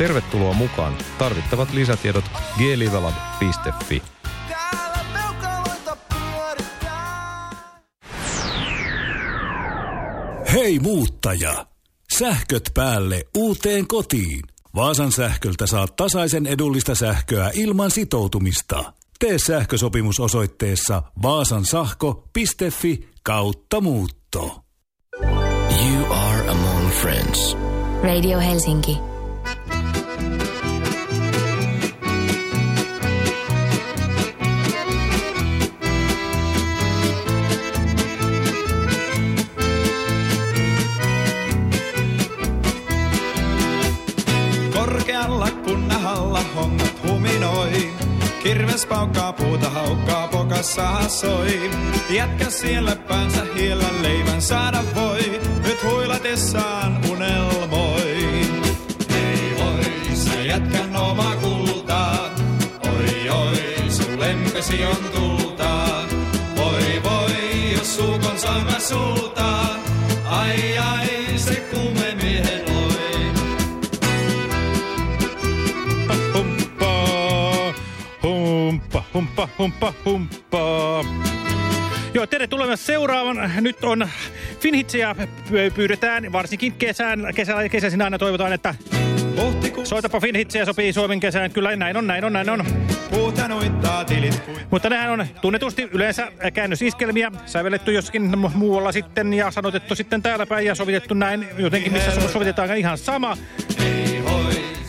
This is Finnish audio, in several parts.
Tervetuloa mukaan. Tarvittavat lisätiedot glivlab.fi. Hei muuttaja! Sähköt päälle uuteen kotiin. Vaasan sähköltä saat tasaisen edullista sähköä ilman sitoutumista. Tee sähkösopimus osoitteessa vaasansahko.fi kautta muutto. You are among friends. Radio Helsinki. Kirves paukkaa puuta haukkaa pokassa soi. Jätkä siellä päänsä hiellä leivän saada voi. Nyt huilatessaan unelmoi. Ei voi, sä jätkän oma kultaa. Oi oi, sun lempesi on tultaa. Voi voi, jos suukonsa mä sultaa. Ai ai, Humppa, humppa, humppa. Joo, tervetuloa seuraavan. Nyt on Finhitsiä pyydetään, varsinkin kesän, kesällä, kesäisin aina toivotaan, että soitapa Finhitsiä sopii Suomen kesään. Kyllä näin on, näin on, näin on. Mutta nehän on tunnetusti yleensä käännösiskelmiä, sävelletty jossakin mu- muualla sitten ja sanotettu sitten täällä päin ja sovitettu näin jotenkin, missä so- sovitetaan ihan sama.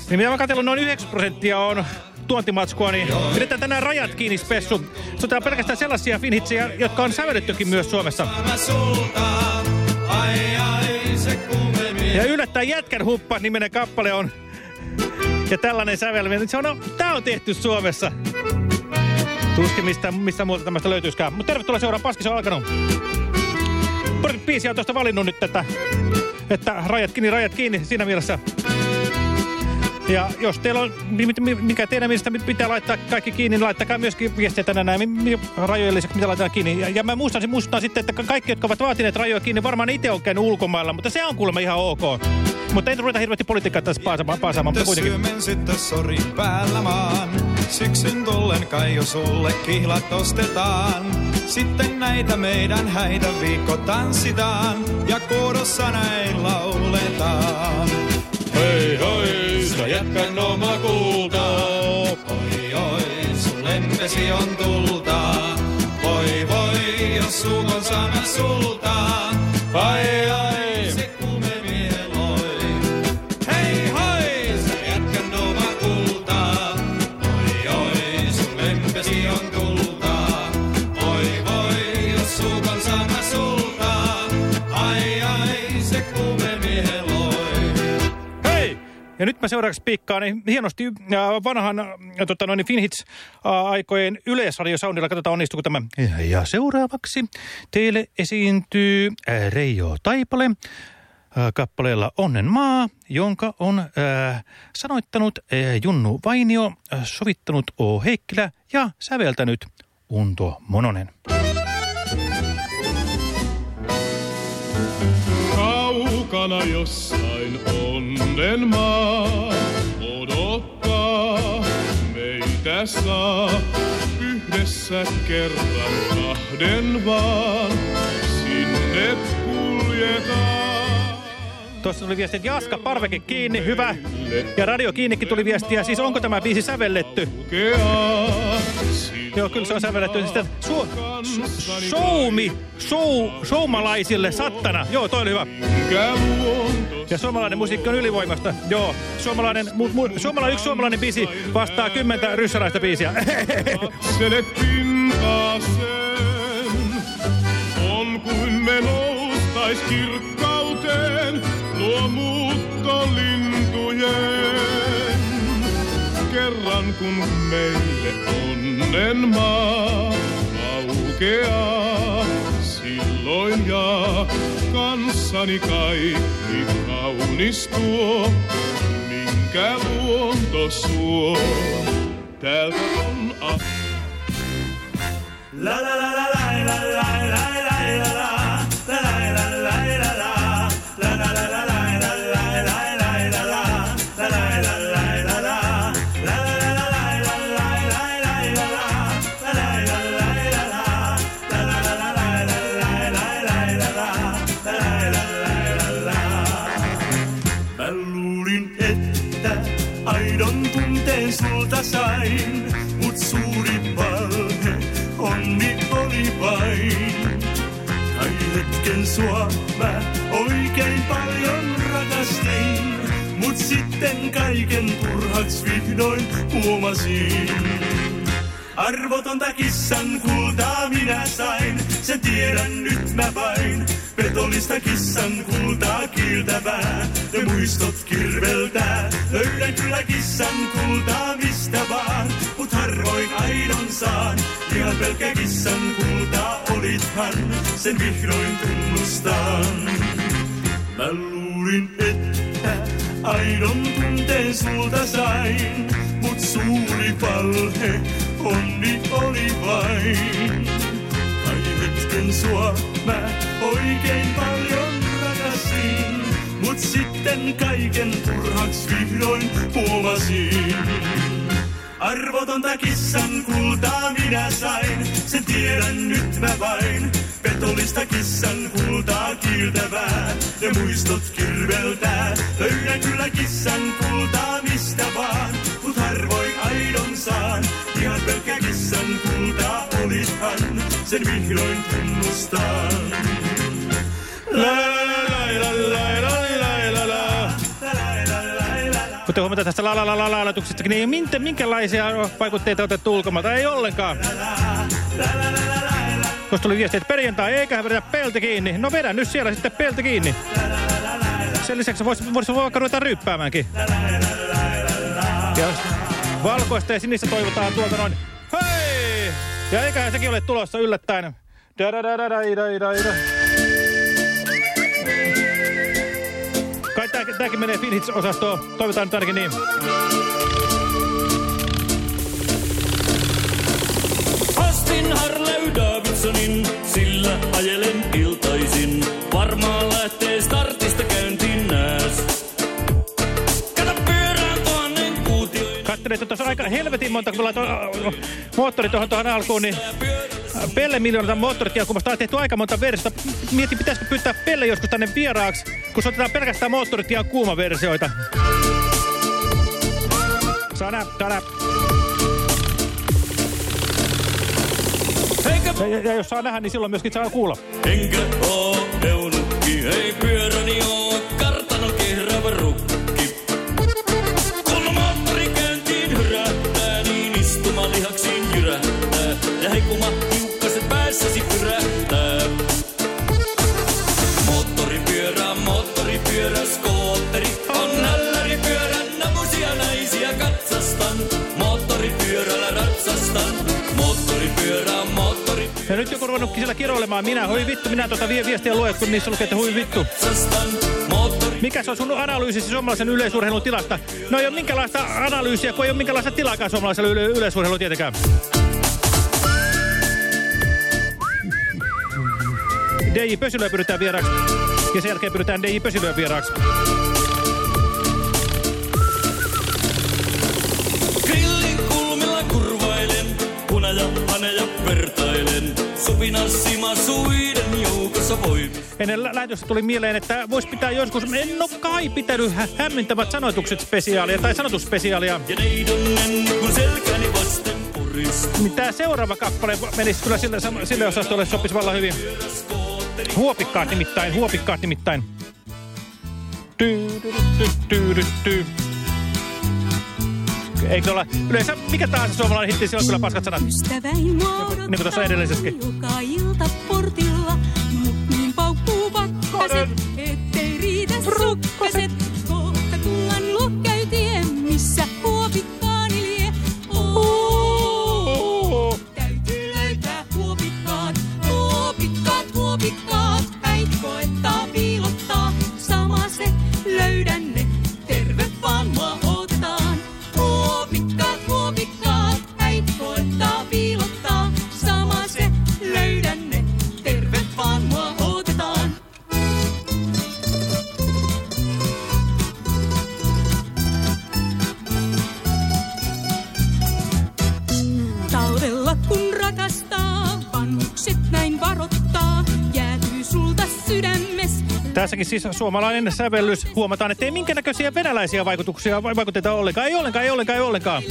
Niin mitä mä katsellut, noin 9 prosenttia on tuontimatskua, niin pidetään tänään rajat kiinni spessu. Soitetaan pelkästään sellaisia finhitsejä, jotka on sävellettykin myös Suomessa. se Ja yllättäen Jätkän huppa nimenen kappale on. Ja tällainen sävelminen, se on, no, tää on tehty Suomessa. Tuskin mistä, mistä muuta tämmöistä löytyisikään. Mutta tervetuloa seuraan, Paskis on alkanut. Parikymmentä biisiä on tuosta valinnut nyt, että, että rajat kiinni, rajat kiinni siinä mielessä. Ja jos teillä on, mi- mi- mikä teidän mielestä pitää laittaa kaikki kiinni, niin laittakaa myöskin viestiä tänään näin, rajojen lisäksi, mitä laitetaan kiinni. Ja, ja mä muistan, muistan sitten, että kaikki, jotka ovat vaatineet rajoja kiinni, varmaan itse on käynyt ulkomailla, mutta se on kuulemma ihan ok. Mutta ei ruveta hirveästi politiikkaa tässä paasaamaan, paasaamaan mutta kuitenkin. Syömen sitten sorin päällä maan. Syksyn tullen kai jo sulle kihlat ostetaan. Sitten näitä meidän häitä viikko tanssitaan. Ja kuorossa näin lauletaan. Hei hei, sä jätkän oma kultaa. Oi oi, sun lempesi on tultaa. Voi voi, jos suukon sana sultaa. Ai ai, Ja nyt mä seuraavaksi piikkaan niin hienosti ja vanhan äh, tota, noin Finhits-aikojen yleisradiosoundilla. Katsotaan onnistuuko tämä. Ja, seuraavaksi teille esiintyy äh, Reijo Taipale äh, kappaleella Onnen maa, jonka on äh, sanoittanut äh, Junnu Vainio, äh, sovittanut O. Heikkilä ja säveltänyt Unto Mononen. Kaukana jossain onnen maa odottaa meitä saa yhdessä kerran kahden vaan sinne kuljetaan. Tuossa tuli viesti, että Jaska, parveke kiinni, hyvä. Ja radio kiinnikin tuli viestiä, siis onko tämä biisi sävelletty? Kulkeaa Joo, kyllä se on sävelletty. Sitten su, su, soumi, sou, sattana. Joo, toi oli hyvä. Ja suomalainen musiikki on ylivoimasta. Joo, suomalainen, mu, mu, suomalainen, yksi suomalainen biisi vastaa kymmentä ryssalaista biisiä. On kuin me noustais kirkkauteen, muuttolintujen. Kerran kun meille onnen maa aukeaa, silloin ja kanssani kaikki kaunistuu, minkä luonto suo. Täältä on a- luulin, sain, mut suuri valhe onni oli vain. Ai hetken sua mä oikein paljon rakastin, mut sitten kaiken turhaks vihdoin huomasin. Arvotonta kissan kultaa minä sain, sen tiedän nyt mä vain. Petollista kissan kultaa kiiltävää, ja muistot kirveltää. Löydän kyllä kissan kultaa mistä vaan, mut harvoin aidon saan. Ihan pelkkä kissan kultaa olithan, sen vihdoin tunnustan. Mä luulin, että aidon tunteen sulta sain, mut suuri valhe onni oli vain. Ai hetken sua mä oikein paljon rakastin, mut sitten kaiken turhaks vihdoin huomasin. Arvotonta kissan kultaa minä sain, sen tiedän nyt mä vain. Petollista kissan kultaa kiiltävää, ja muistot kirveltää. Löydän kyllä kissan kultaa mistä vaan, mut harvoin aidon saan. Ihan pelkkä kissan kultaa olithan, sen vihdoin la. Kuten huomata tästä la la la la niin minkä, minkälaisia vaikutteita otettu ulkomailta, ei ollenkaan. Koska tuli viesti, että perjantai eiköhän vedetä pelti kiinni. No vedä nyt siellä sitten pelti kiinni. Sen lisäksi voisi vois vaikka ruveta ryppäämäänkin. Valkoista ja sinistä toivotaan tuolta noin. Hei! Ja eiköhän sekin ole tulossa yllättäen. Da da da da da da da. Kai tää, tääkin menee Finhits-osastoon. Toivotaan nyt ainakin niin. Astin Harley Davidsonin, sillä ajelen iltaisin. Varmaan lähtee startista Katselin, että tuossa on aika helvetin monta, kun me laitoin moottori tuohon, tuohon alkuun, niin äh, Pelle miljoonata moottoritienkuvasta on tehty aika monta versiota. Mietin, pitäisikö pyytää Pelle joskus tänne vieraaksi, kun se otetaan pelkästään moottoritien kuumaversioita. Sana, sana. Eikä Ja, ja, ja jos saa nähdä, niin silloin myöskin saa kuulla. Enkä oo eunukki, ei pyöräni oo kartano kehrävä rukki. Ja nyt joku ruvennut siellä kiroilemaan. Minä, hui vittu, minä tuota vie viestiä lue, kun niissä lukee, että hui vittu. Mikä se on sun analyysisi suomalaisen yleisurheilun tilasta? No ei ole minkälaista analyysiä, kun ei ole minkälaista tilaakaan suomalaisella yle yleisurheilulla tietenkään. DJ Pösilöä pyritään vieraaksi. Ja sen jälkeen pyritään DJ Pösilöä vieraaksi. Grillin kulmilla kurvailen, punaja, haneja vertailen. Supinassima suiden joukossa voi. Ennen lä- lähetystä tuli mieleen, että voisi pitää joskus, en ole kai pitänyt hä hämmentävät sanoitukset spesiaalia tai sanotusspesiaalia. Ja neidonnen, kun selkäni vasten puristuu. Tämä seuraava kappale menisi kyllä sille, sille osastolle sopisi vallan hyvin. Huopikkaat nimittäin, huopikkaat nimittäin. Tyy, dy, dy, dy, dy. Eikö olla? Yleensä mikä tahansa suomalainen hitti, sillä on kyllä paskat sanat. Ystäväin Niin kuin tuossa edellisessäkin. Joka ilta portilla, mut niin paukkuu pakkaset, ettei riitä sukkaset. Tässäkin siis suomalainen sävellys. Huomataan, että ei minkä näköisiä venäläisiä vaikutuksia vai- vaikuteta ollenkaan. Ei ollenkaan, ei ollenkaan, ei ollenkaan.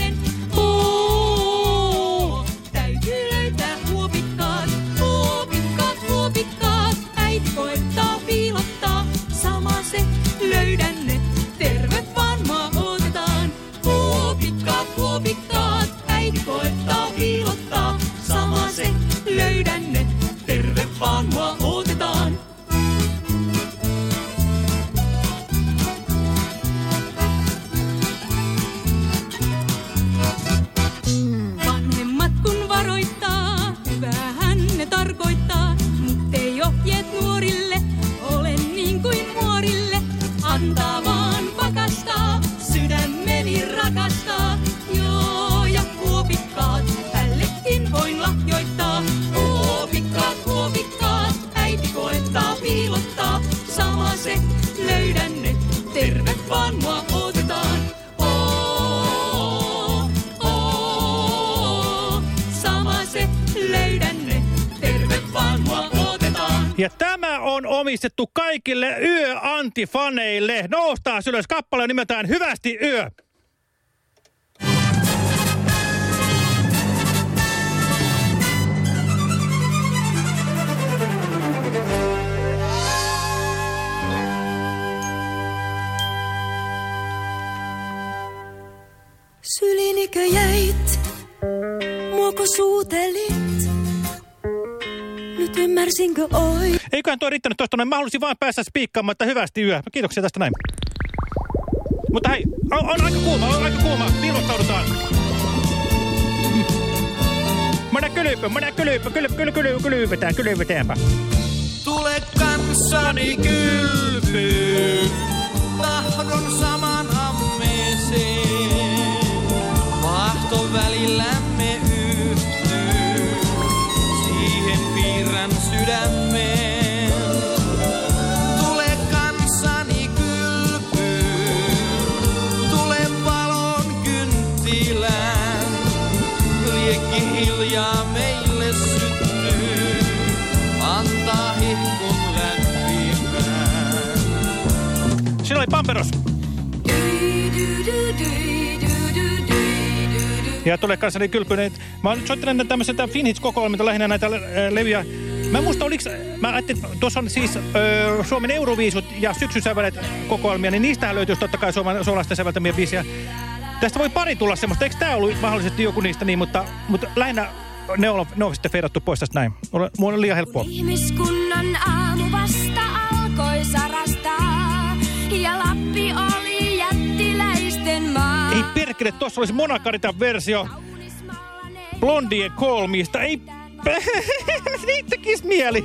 Yö-antifaneille. Noustaan ylös kappale nimeltään Hyvästi yö. Sylinikö jäit, muoko suutelit? Nyt ymmärsinkö oi? Eiköhän tuo riittänyt tuosta noin. Mä halusin vaan päästä spiikkaamaan, että hyvästi yö. Kiitoksia tästä näin. Mutta hei, on, on aika kuuma, on aika kuuma. Piilostaudutaan. Mä kylpy, mä kylpy, kylpy, kylpy, kylpy, kylpytään, kylpytäänpä. Tule kanssani kylpyyn, tahdon saman ammeeseen. Vahto välillämme sydämeen. Tule kanssani kylpyyn, tule valon kynttilään. Liekki hiljaa meille syttyy, antaa hihkun lämpimään. Siinä oli Pamperos. Ja tulee kanssani kylpyneet. Mä oon nyt soittanut tämmöisen Finhits-kokoelmilta lähinnä näitä äh, levyjä. Mä en muista, oliks, mä ajattelin, että tuossa on siis ö, Suomen Euroviisut ja syksysävelet kokoelmia, niin niistähän löytyisi totta kai suoma, suomalaisten säveltämiä biisiä. Tästä voi pari tulla semmoista, eikö tää ollut mahdollisesti joku niistä niin, mutta, mutta lähinnä ne on, ne on sitten feidattu pois tästä näin. Mulla mulla on liian helppoa. Ihmiskunnan aamu vasta alkoi sarastaa ja Lappi oli jättiläisten maa. Ei perkele, tuossa olisi Monakaritan versio Blondien Kolmista. Ei, tekis mieli.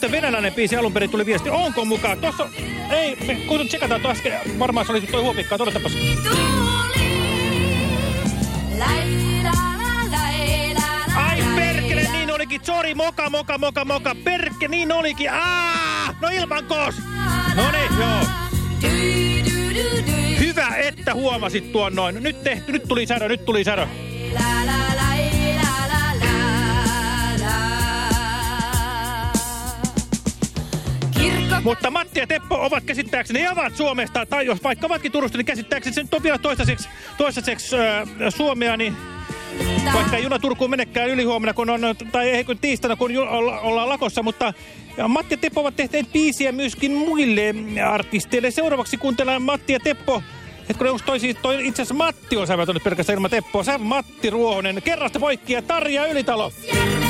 Muuten venäläinen biisi, alun perin tuli viesti. Onko mukaan? Tuossa, ei, me kun tsekataan tuo äsken, varmaan se oli toi huopikkaa, todetapas. Ai perkele, niin olikin. Sorry, moka, moka, moka, moka. Perkke, niin olikin. Aa, no ilman kos. No niin, joo. Hyvä, että huomasit tuon noin. Nyt tehty, nyt tuli särö, nyt tuli särö. Kirkko Mutta Matti ja Teppo ovat käsittääkseni, ne ovat Suomesta, tai jos vaikka ovatkin Turusta, niin käsittääkseni se nyt on vielä toistaiseksi, toistaiseksi äh, Suomea, niin vaikka ei juna Turkuun menekään ylihuomenna, kun on, tai ei kun tiistaina, kun ollaan lakossa, mutta Matti ja Teppo ovat tehneet biisiä myöskin muille artisteille. Seuraavaksi kuuntellaan Matti ja Teppo, Hetkinen, onko toi, siis, toi itse asiassa Matti on säveltänyt pelkästään ilman Teppoa. Sä Matti Ruohonen, kerrasta poikki ja Tarja Ylitalo. järven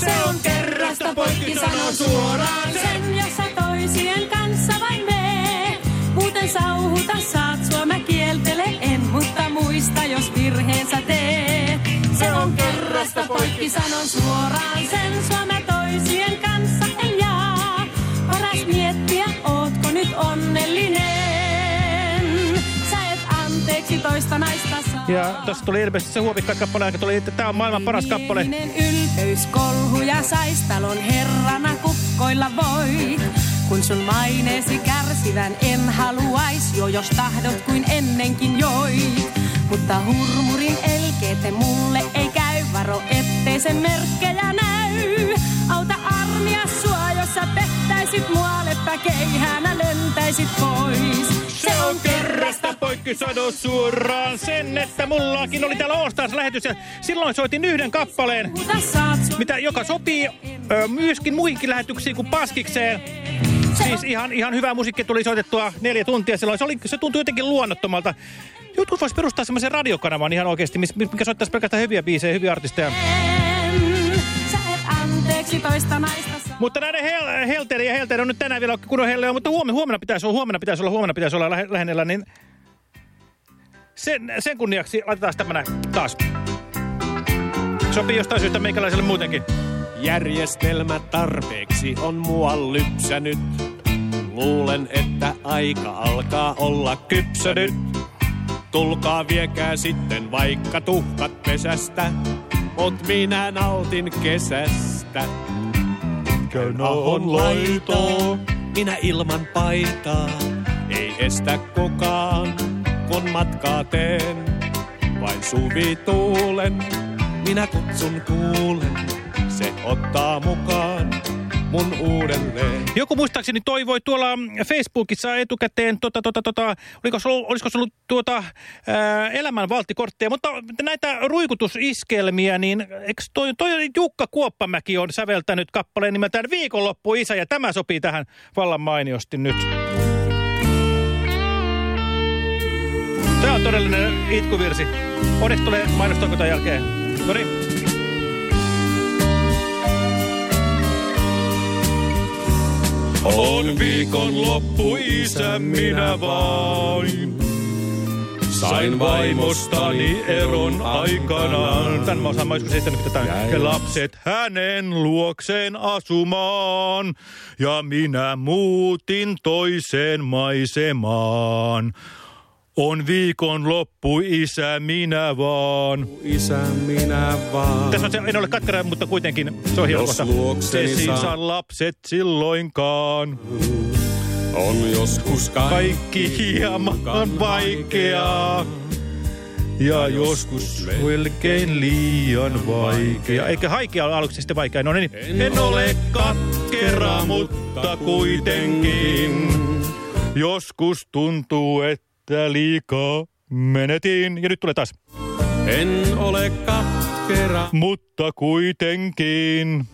Se on kerrasta poikki sanoo suoraan sen, jossa toisien kanssa vain mee. Muuten sauhuta saat sua, mä kieltele en, mutta muista jos virheensä teet. Se on kerrasta poikki, sanon suoraan sen, sua mä toisien kanssa en jaa. Paras miettiä, ootko nyt onnellinen. Sä et anteeksi toista naista. Ja tässä tuli ilmeisesti se huovikkaat-kappale, joka tuli, että tämä on maailman paras kappale. Ylpeys, kolhu ja saistalon herrana kukkoilla voit. Kun sun maineesi kärsivän en haluais jo, jos tahdot kuin ennenkin joit. Mutta hurmurin elkeete mulle ei käy, varo ettei sen merkkejä näy. Auta armia sua, jos sä pettäisit mua, leppä keihänä lentäisit pois. Se on kerrasta poikki, sano suoraan sen, että mullakin oli täällä Oostars lähetys ja silloin soitin yhden kappaleen, mitä, joka sopii ö, myöskin muihinkin lähetyksiin kuin Paskikseen. Siis ihan, ihan hyvää musiikkia tuli soitettua neljä tuntia silloin. Se, oli, se tuntui jotenkin luonnottomalta. Jotkut vois perustaa semmoisen radiokanavan ihan oikeasti, mikä soittaisi pelkästään hyviä biisejä, hyviä artisteja. Sä et anteeksi toista naista. Mutta näiden hel helteiden ja helteiden on nyt tänään vielä kunnon helle, mutta huomenna, huomenna pitäisi olla, huomenna pitäisi olla, huomenna pitäisi olla lähe, lähennellä, niin sen, sen kunniaksi laitetaan tämmönen taas. Sopii jostain syystä meikäläiselle muutenkin. Järjestelmä tarpeeksi on mua lypsänyt. Luulen, että aika alkaa olla kypsänyt. Tulkaa viekää sitten vaikka tuhkat pesästä. Mut minä nautin kesästä. Käyn ahon laitoa, minä ilman paitaa. Ei estä kukaan, kun matkaa teen. Vain suvi tuulen, minä kutsun kuulen. Se ottaa mukaan mun uudelleen. Joku muistaakseni toivoi tuolla Facebookissa etukäteen, tota, tota, tota, oliko se ollut, olisiko se ollut tuota, ää, elämänvalttikortteja, mutta näitä ruikutusiskelmiä, niin eikö toi, toi Jukka Kuoppamäki on säveltänyt kappaleen nimeltään Viikonloppu isä, ja tämä sopii tähän vallan mainiosti nyt. Tämä on todellinen itkuvirsi. Onneksi tulee mainostoimintan jälkeen. No niin. On viikon loppu isä minä vain. Sain vaimostani eron aikanaan. Tän mä osaan, mä olisiko esittänyt tätä. Ja lapset hänen luokseen asumaan. Ja minä muutin toiseen maisemaan. On viikon loppu, isä, minä vaan. Isä minä vaan. Tässä on se, en ole katkera, mutta kuitenkin se on hieno Jos Te saa- lapset silloinkaan. On joskus Kaikki hieman vaikeaa. Ja joskus melkein liian vaikea. Eikä haikea ole aluksi sitten vaikea. No niin. En ole katkera, mutta kuitenkin. Joskus tuntuu, että liikaa menetin. Ja nyt tulee taas. En ole katkera, Mutta kuitenkin.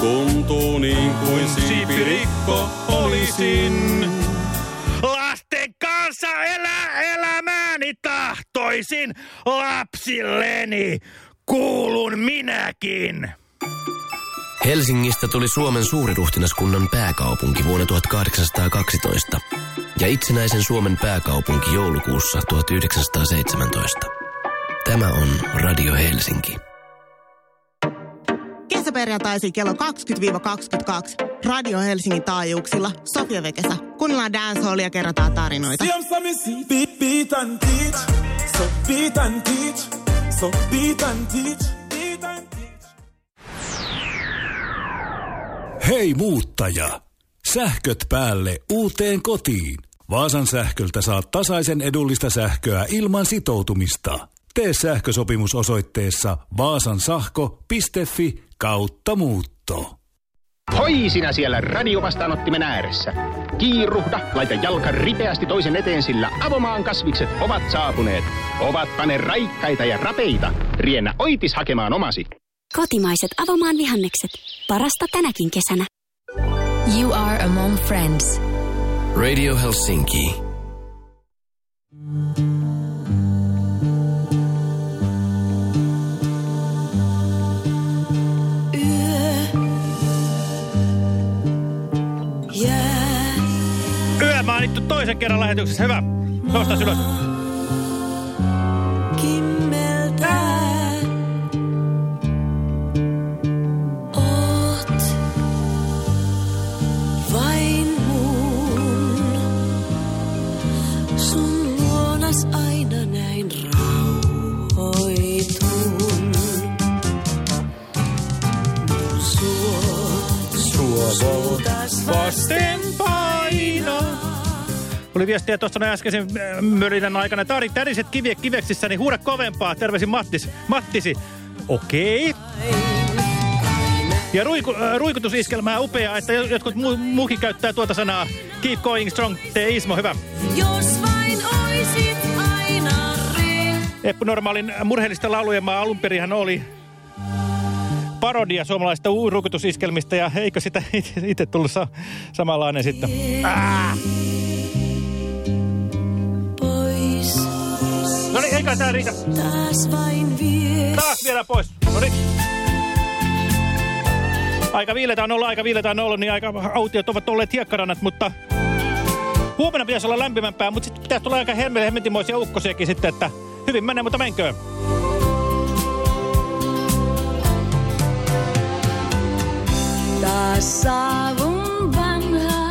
tuntuu niin kuin Siipirikko olisin. Lasten kanssa elä elämääni tahtoisin lapsilleni. Kuulun minäkin. Helsingistä tuli Suomen suuriruhtinaskunnan pääkaupunki vuonna 1812 ja itsenäisen Suomen pääkaupunki joulukuussa 1917. Tämä on Radio Helsinki. Kesäperjantaisin kello 20-22 Radio Helsingin taajuuksilla Sofia Vekesä. Kuunnellaan dancehallia ja kerrotaan tarinoita. Beat, beat and teach. So beat and teach. So beat and teach. Hei muuttaja! Sähköt päälle uuteen kotiin. Vaasan sähköltä saat tasaisen edullista sähköä ilman sitoutumista. Tee sähkösopimus osoitteessa vaasansahko.fi kautta muutto. Hoi sinä siellä radiovastaanottimen ääressä. Kiiruhda, laita jalka ripeästi toisen eteen, sillä avomaan kasvikset ovat saapuneet. Ovatpa ne raikkaita ja rapeita. Riennä oitis hakemaan omasi. Kotimaiset avomaan vihannekset. Parasta tänäkin kesänä. You are among friends. Radio Helsinki. Yö mainittu toisen kerran lähetyksessä. Hyvä. Nosta ylös. Vasten paina. Tuli viestiä tuossa äskeisen äh, mölinän aikana. Taari täriset kiviä kiveksissä, niin huuda kovempaa. Terveisin Mattis. Mattisi. Okei. Ja ruiku, äh, ruikutusiskelmää upeaa, että jotkut mu muukin käyttää tuota sanaa. Keep going strong, tee Ismo, hyvä. Jos vain oisit aina Eppu Normaalin murheellista laulujen maa alun perinhän oli parodia suomalaisista ruikutusiskelmistä ja eikö sitä itse tullut sa samanlainen sitten? Ah! pois. No niin, eikä tää riitä. Taas vain vie. Taas vielä pois. No niin. Aika viiletä on ollut, aika viiletä on ollut, niin aika autiot ovat olleet hiekkarannat, mutta huomenna pitäisi olla lämpimämpää, mutta sitten pitäisi tulla aika hemmetimoisia ukkosiakin sitten, että hyvin menee, mutta menköön. Saavun vanhaan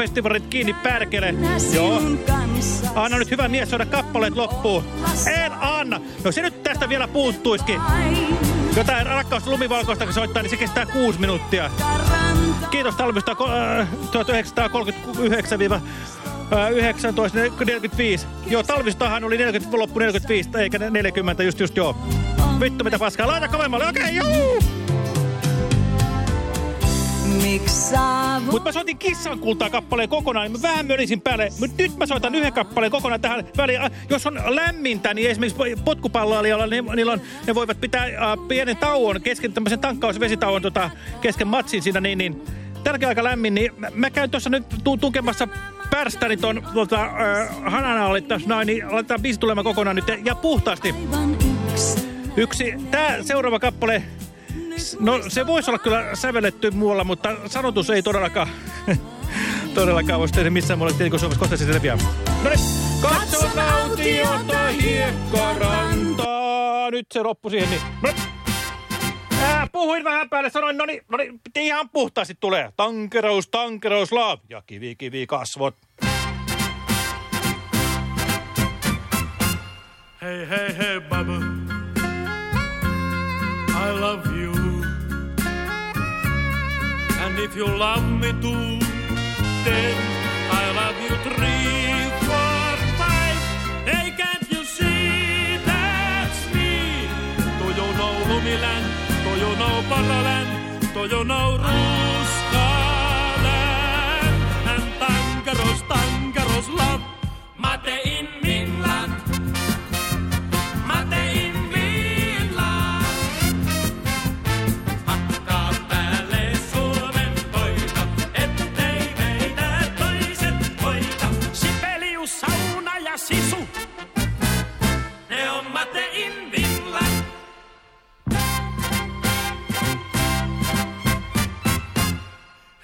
Flow-festivalit kiinni pärkele. Joo. Anna nyt hyvä mies saada kappaleet loppuun. En anna. No se nyt tästä vielä puuttuisikin. Jotain rakkausta lumivalkoista kun soittaa, niin se kestää kuusi minuuttia. Kiitos talvista äh, 1939-1945. Joo, talvistahan oli 40, loppu 45, eikä 40, just just joo. Vittu mitä paskaa, laita kovemmalle, okei, okay, joo! Mutta mä soitin kissan kultaa kappaleen kokonaan, niin mä vähän mölisin päälle. Mutta nyt mä soitan yhden kappaleen kokonaan tähän väliin. Äh, Jos on lämmintä, niin esimerkiksi potkupalloilijoilla, niin, niillä on, ne voivat pitää äh, pienen tauon kesken, tämmöisen tankkausvesitauon tota, kesken matsin siinä, niin, niin tälläkin aika lämmin, niin mä, mä käyn tuossa nyt tu tukemassa pärstäni ton tota, äh, hananaalle tässä noin, niin laitetaan biisi tulemaan kokonaan nyt ja puhtaasti. Yksi, tää seuraava kappale, no se voisi olla kyllä sävelletty muualla, mutta sanotus ei todellakaan, todellakaan voisi tehdä missään muualla, kun Suomessa kohta se selviää. No niin, katso nautiota hiekkarantaa. Nyt se loppu siihen, niin. No. Ää, puhuin vähän päälle, sanoin, no niin, no niin, ihan puhtaasti tulee. Tankerous, tankerous, laav ja kivi, kivi, kasvot. Hey, hey, hey, if you love me too, then I love you three, four, five. Hey, can't you see that's me? Do you know Lumiland? Do you know Palaland? Do you know Ruskaland? And Tankaros, Tankaros love. Mate ja sisu. Ne on Mate in Finland.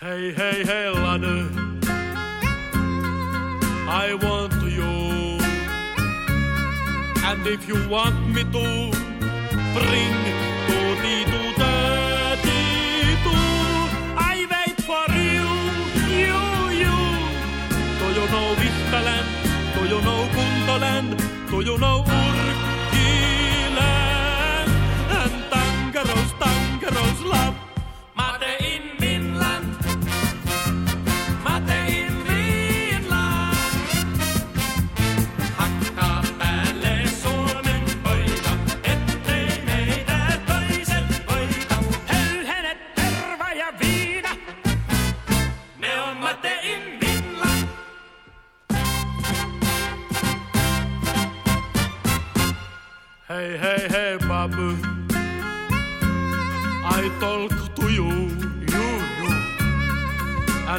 Hey, hey, hey, ladder. I want you. And if you want me to, bring Do you know Kuntoland? Do you know Urkiland? And Tankeros, Tankeros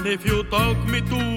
if you talk me two,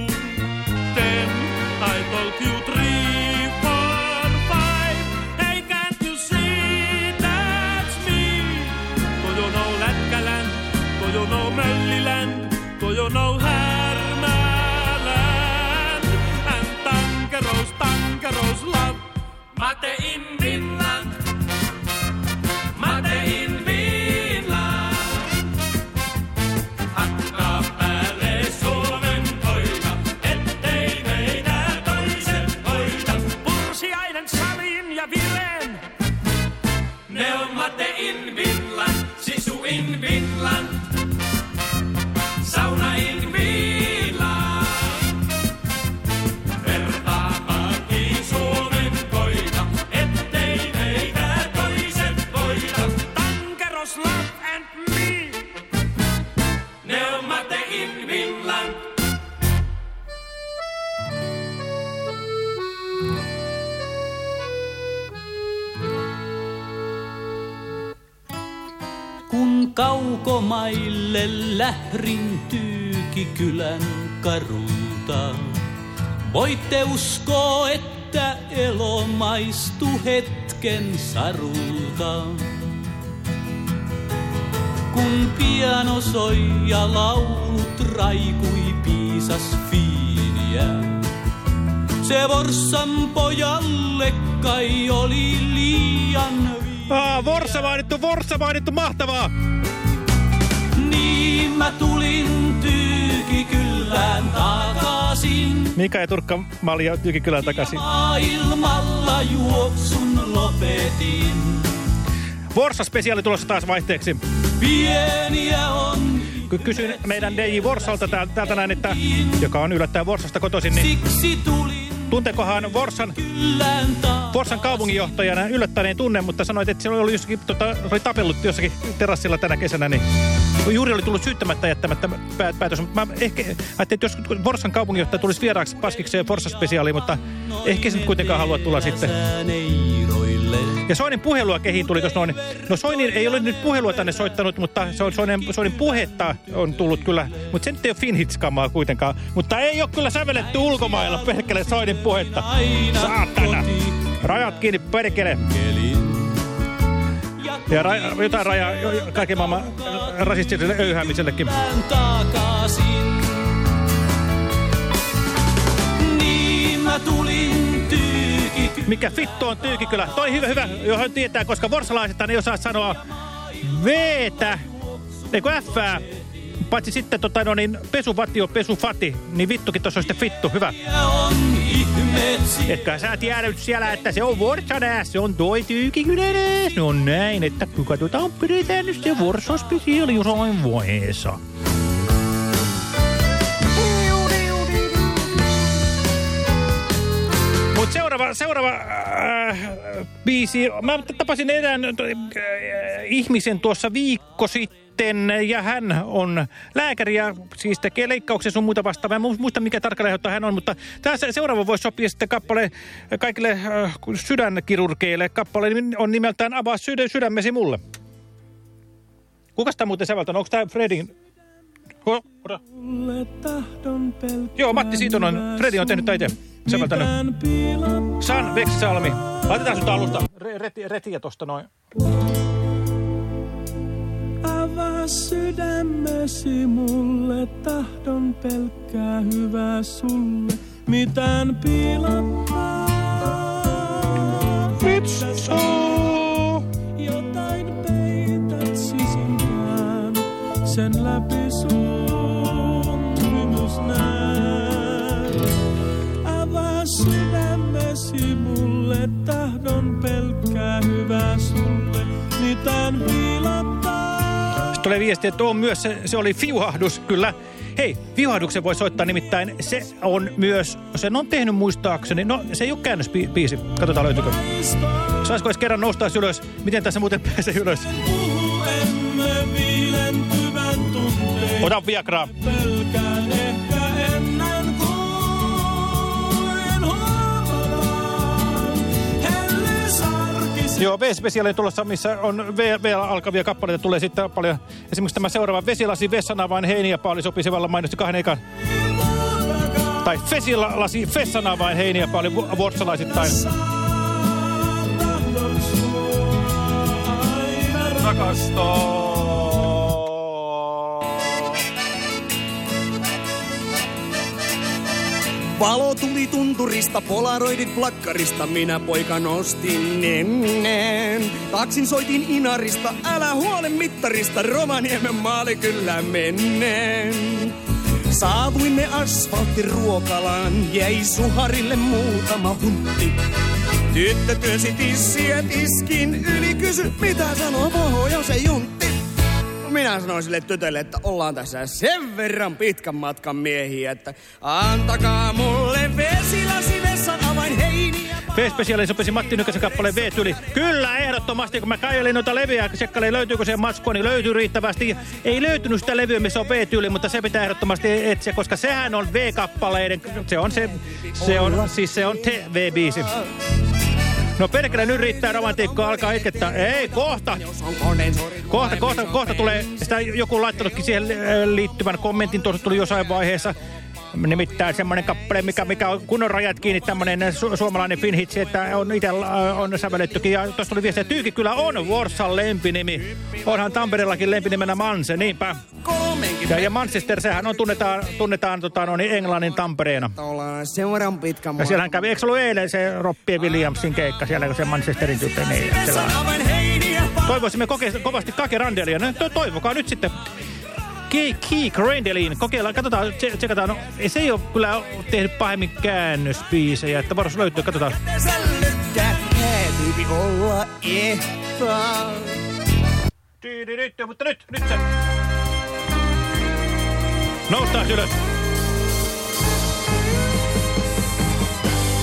karulta, voitte uskoa, että elo maistu hetken sarulta. Kun piano soi ja laulut raikui piisas fiiniä, se Vorsan pojalle kai oli liian Ah, Vorsa mainittu, Vorsa mainittu, mahtavaa! Niin mä tulin tyykikylään takaisin. Mika ja Turkka Malja Tyykikylän takaisin. Maailmalla juoksun lopetin. Vorsa-spesiaali tulossa taas vaihteeksi. Pieniä on Kun kysyin meidän DJ Vorsalta täältä, näin, että, joka on yllättäen Vorsasta kotoisin, niin tunteekohan Vorsan, Vorsan kaupunginjohtajana yllättäneen tunne, mutta sanoit, että se oli, jossakin, tota, oli tapellut jossakin terassilla tänä kesänä, niin juuri oli tullut syyttämättä jättämättä pää- päätös. Mä ehkä ajattelin, että jos Vorsan kaupunginjohtaja tulisi vieraaksi paskikseen Vorsa-spesiaaliin, mutta ehkä se nyt kuitenkaan halua tulla sitten. Ja Soinin puhelua kehiin tuli tuossa noin. No Soinin ei ole nyt puhelua tänne soittanut, mutta se on Soinin, Soinin puhetta on tullut kyllä. Mutta se nyt ei ole Finhits-kamaa kuitenkaan. Mutta ei ole kyllä sävelletty ulkomailla perkele Soinin puhetta. Saatana. Rajat kiinni perkele. Ja ra jotain rajaa kaiken maailman rasistiselle öyhäämisellekin. Niin mä tulin. Mikä vittu on Tyykikylä? Toi hyvä, hyvä, johon tietää, koska vorsalaisethan ei osaa sanoa V-tä, eikö f -ää. Paitsi sitten tota, no niin, pesuvati on pesufati, niin vittukin tuossa on sitten vittu, hyvä. Etkä sä tiedä nyt siellä, että se on Vorsan ääs, se on toi Tyykikylän ääs. No näin, että katsotaan, pidetään nyt se Vorsan spesiaali jossain vaiheessa. Mut seuraava, seuraava äh, biisi. Mä tapasin erään äh, ihmisen tuossa viikko sitten ja hän on lääkäri ja siis tekee leikkauksen sun muuta vastaavaa. Mä en muista mikä tarkalleen hän on, mutta tämä seuraava voisi sopia sitten kappale kaikille äh, sydänkirurgeille. Kappale on nimeltään Avaa sydä, sydämesi mulle. Kuka sitä muuten säveltänyt? Onko tämä Fredin? Ho. Joo, Matti Siitonen. Fredi on tehnyt tämä itse. Säveltänyt. San Veksisalmi. Laitetaan sinut alusta. Re, reti, retiä tosta noin. Avaa sydämesi mulle, tahdon pelkkää hyvää sulle, mitään piilottaa. Jotain peität sisimpään, sen läpi sun tahdon pelkkää hyvää sulle, mitään piilottaa. Sitten tulee viesti, että on myös, se, se oli fiuhahdus, kyllä. Hei, fiuhahduksen voi soittaa nimittäin, se on myös, sen on tehnyt muistaakseni, no se ei ole käännösbiisi, katsotaan löytyykö. Saisiko edes kerran nostaa ylös, miten tässä muuten pääsee ylös? Emme. Ota Viagraa. Pelkään Joo, V-spesiaalinen tulossa, missä on V, v alkavia kappaleita, tulee sitten paljon. Esimerkiksi tämä seuraava Vesilasi Vessana vain Heini ja Pauli sopii se mainosti kahden ekan. Tai Vesilasi Vessana vain Heini ja Pauli vuotsalaisittain. Rakastaa. Valo tuli tunturista, polaroidit plakkarista, minä poika nostin ennen. Taksin soitin Inarista, älä huole mittarista, Rovaniemen maali kyllä menneen. Saavuimme asfalttiruokalaan, jäi suharille muutama huntti. Tyttö työnsi tissiä tiskin yli, kysy mitä sanoo pohjoisen juntti. Minä sanoin sille tytölle, että ollaan tässä sen verran pitkän matkan miehiä, että antakaa mulle vesilasi vessan avain heiniä. V-spesiaali sopisi Matti Nykäsen kappaleen V-tyli. Kyllä, ehdottomasti, kun mä kajelin noita levyjä, tsekkailin löytyykö se matskua, niin löytyy riittävästi. Ei löytynyt sitä levyä, missä on V-tyli, mutta se pitää ehdottomasti etsiä, koska sehän on V-kappaleiden, se on se, se on, siis se on te V-biisi. No perkele, nyt riittää romantiikkaa, alkaa itkettää. Ei, kohta. Kohta, kohta, kohta tulee, sitä joku laittanutkin siihen liittyvän kommentin, tuossa tuli jossain vaiheessa. Nimittäin semmoinen kappale, mikä, mikä on kunnon rajat kiinni, tämmöinen su suomalainen finhitsi, että on itse on sävellettykin. Ja tuossa tuli viesti, että Tyyki kyllä on Worsan lempinimi. Onhan Tampereellakin lempinimenä Manse, niinpä. Ja, ja Manchester, sehän on, tunnetaan, tunnetaan tota, no, niin Englannin Tampereena. Seuran pitkä Ja siellähän kävi, eikö ollut eilen se Roppie Williamsin keikka siellä, kun se Manchesterin tyttö, niin siellä... Toivoisimme kovasti Kake Randelia. No, to, toivokaa nyt sitten. Keek Randelin. Kokeillaan, katsotaan, tsekataan. No, se ei ole kyllä tehnyt pahemmin käännöspiisejä, että varos löytyy, katsotaan. Tyypi olla ehtaa. Nyt, mutta nyt, nyt se. Noustaan ylös.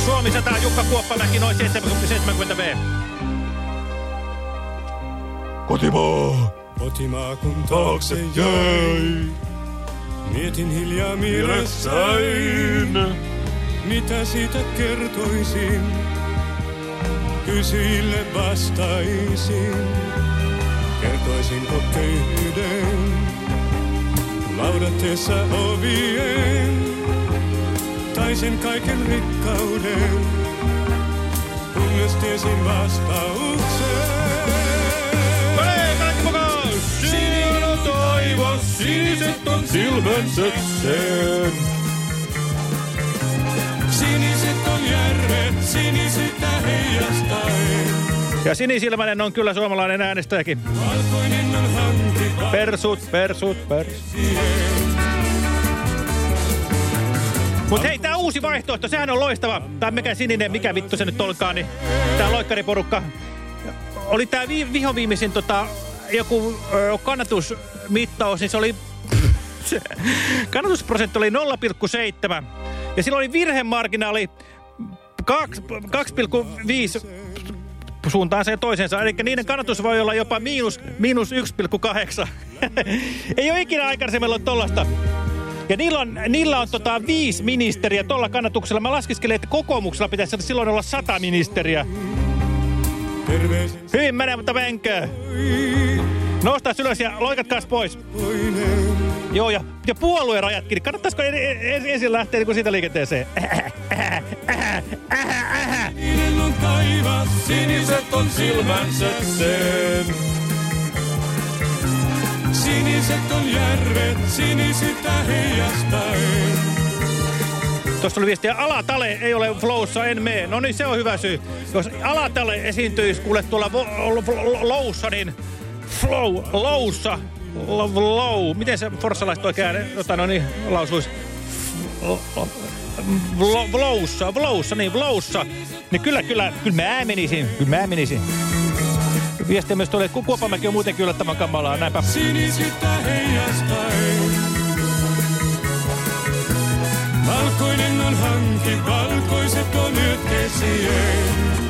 Suomi 100, Jukka Kuoppamäki, noin 70 V. Kotimaa! Kotimaa kun taakse jäi. Mietin hiljaa mielessäin, mitä siitä kertoisin. Kysyjille vastaisin, kertoisinko köyhyyden. Laudatteessa ovien, tai sen kaiken rikkauden, kunnes tiesin vastauksen. Taivas, siniset on silmänsä sen. Siniset on järvet, sinisitä heijastaen. Ja sinisilmäinen on kyllä suomalainen äänestäjäkin. Valkoinen on hanki, Persut, persut, persut. Mut hei, tää uusi vaihtoehto, sehän on loistava. Tää mikä sininen, mikä vittu se nyt olkaan, niin tää loikkariporukka. Oli tää vi vihoviimeisin tota, joku ö, kannatusmittaus, niin se oli... se, kannatusprosentti oli 0,7. Ja silloin oli virhemarginaali 2,5 suuntaan se toisensa. Eli niiden kannatus voi olla jopa miinus, miinus 1,8. Ei ole ikinä aikaisemmin ollut tollasta. Ja niillä on, niillä on tota viisi ministeriä tuolla kannatuksella. Mä laskiskelen, että kokoomuksella pitäisi silloin olla sata ministeriä. Hyvin menee, mutta menkää. Noustaa ylös ja loikatkaas pois. Joo, ja, ja puolueen rajatkin. Kannattaisiko ensin ensin lähteä niin siitä liikenteeseen? Sininen on taivas, siniset on silmänsä sen. Siniset on järvet, sinisitä heijastaen. Tuossa oli viestiä, Alatale ei ole flowssa, en mene. No niin, se on hyvä syy. Jos Alatale esiintyisi kuule tuolla loussa, niin flow, loussa, low. Miten se forssalaiset oikein jota, no niin, lausuisi? Vloussa, vloussa, niin vloussa. Niin kyllä, kyllä, kyllä mä menisin, kyllä mä menisin. Viestiä myös tuolle, että Kuopamäki on muutenkin yllättävän kamalaa, näinpä. Sinisitä heijastaen. Valkoinen on hanki, valkoiset on kesien.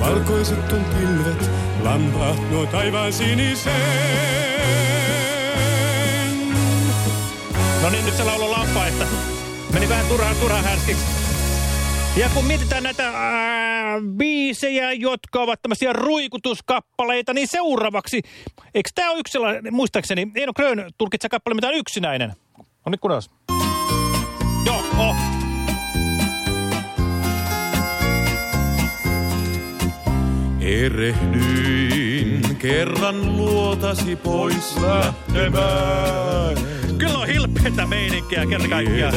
Valkoiset on pilvet, lampaat nuo taivaan siniseen. No niin, nyt se laulu lampaista. Meni vähän turhaan, turhaan härskiksi. Ja kun mietitään näitä ää, biisejä, jotka ovat tämmöisiä ruikutuskappaleita, niin seuraavaksi, eikö tämä ole yksi sellainen, muistaakseni, Eino Grön tulkitsee kappale, mitä on yksinäinen. On nyt kuunnellaan. Erehdyin kerran luotasi pois lähtemään. Kyllä on hilpeätä meininkiä kerta kaikkiaan.